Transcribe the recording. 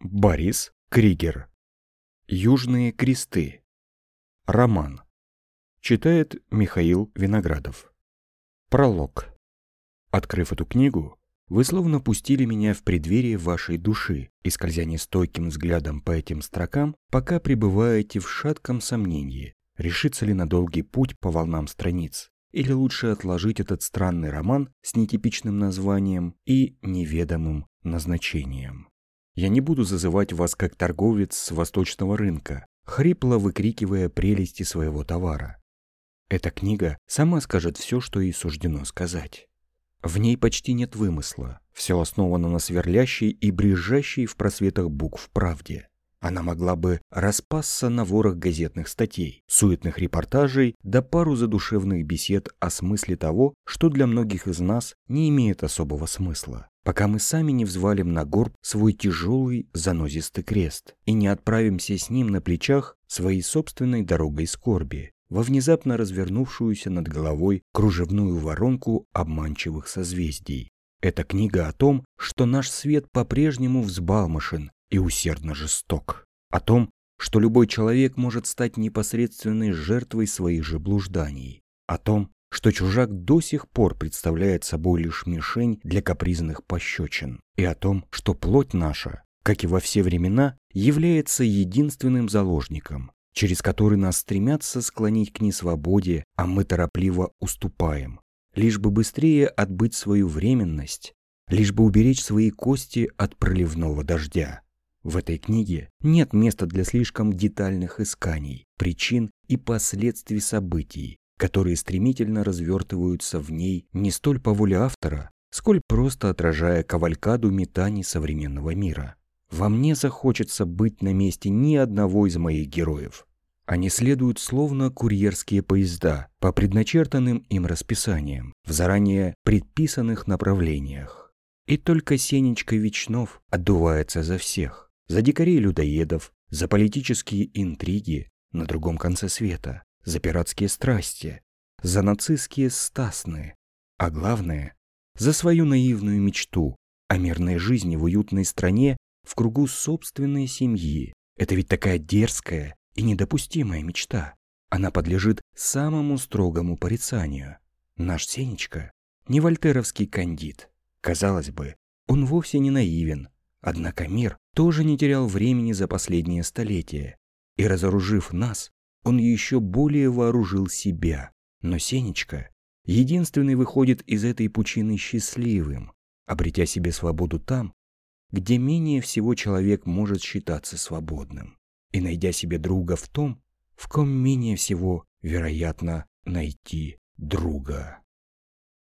Борис Кригер. Южные кресты. Роман. Читает Михаил Виноградов. Пролог. Открыв эту книгу, вы словно пустили меня в преддверие вашей души и скользя нестойким взглядом по этим строкам, пока пребываете в шатком сомнении, решится ли на долгий путь по волнам страниц, или лучше отложить этот странный роман с нетипичным названием и неведомым назначением. Я не буду зазывать вас как торговец с восточного рынка, хрипло выкрикивая прелести своего товара. Эта книга сама скажет все, что ей суждено сказать. В ней почти нет вымысла, все основано на сверлящей и брежащей в просветах букв правде. Она могла бы распасться на ворох газетных статей, суетных репортажей да пару задушевных бесед о смысле того, что для многих из нас не имеет особого смысла пока мы сами не взвалим на горб свой тяжелый занозистый крест и не отправимся с ним на плечах своей собственной дорогой скорби во внезапно развернувшуюся над головой кружевную воронку обманчивых созвездий. Это книга о том, что наш свет по-прежнему взбалмошен и усердно жесток. О том, что любой человек может стать непосредственной жертвой своих же блужданий. О том, что чужак до сих пор представляет собой лишь мишень для капризных пощечин, и о том, что плоть наша, как и во все времена, является единственным заложником, через который нас стремятся склонить к несвободе, а мы торопливо уступаем, лишь бы быстрее отбыть свою временность, лишь бы уберечь свои кости от проливного дождя. В этой книге нет места для слишком детальных исканий, причин и последствий событий, которые стремительно развертываются в ней не столь по воле автора, сколь просто отражая кавалькаду метаний современного мира. Во мне захочется быть на месте ни одного из моих героев. Они следуют словно курьерские поезда по предначертанным им расписаниям в заранее предписанных направлениях. И только Сенечка Вечнов отдувается за всех, за дикарей-людоедов, за политические интриги на другом конце света, за пиратские страсти, за нацистские стасны, а главное, за свою наивную мечту о мирной жизни в уютной стране в кругу собственной семьи. Это ведь такая дерзкая и недопустимая мечта. Она подлежит самому строгому порицанию. Наш Сенечка не вольтеровский кандид. Казалось бы, он вовсе не наивен. Однако мир тоже не терял времени за последние столетия. И разоружив нас, он еще более вооружил себя. Но Сенечка единственный выходит из этой пучины счастливым, обретя себе свободу там, где менее всего человек может считаться свободным, и найдя себе друга в том, в ком менее всего вероятно найти друга.